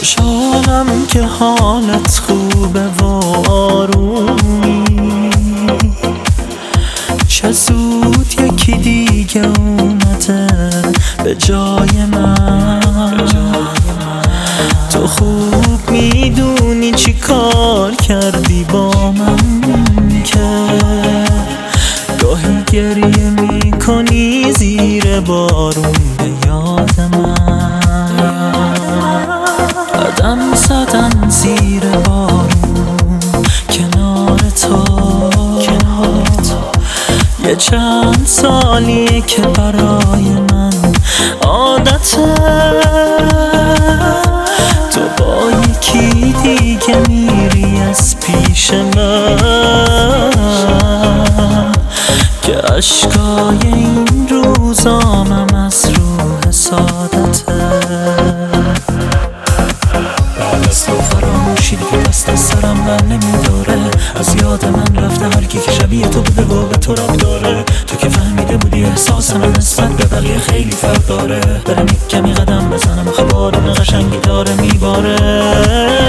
خوشحالم که حالت خوبه و آرومی. چه زود یکی دیگه اومده به جای من. تو خوب می‌دونی چی کار کردی زدن زیر بارون. کنار تو. یه چند سالیه که برای من عادته تو با یکی دیگه میری از پیش من. که اشکای این روزامم از روح سادته از تو فراموشی دیگه دست سرم من نمیداره. از یاد من رفته هر کی که شبیه تو بوده و به تو رب داره. تو که فهمیده بودی احساس من نسبت به بقیه خیلی فرق داره. برم یک کمی قدم بزنم آخه بارون قشنگی داره میباره.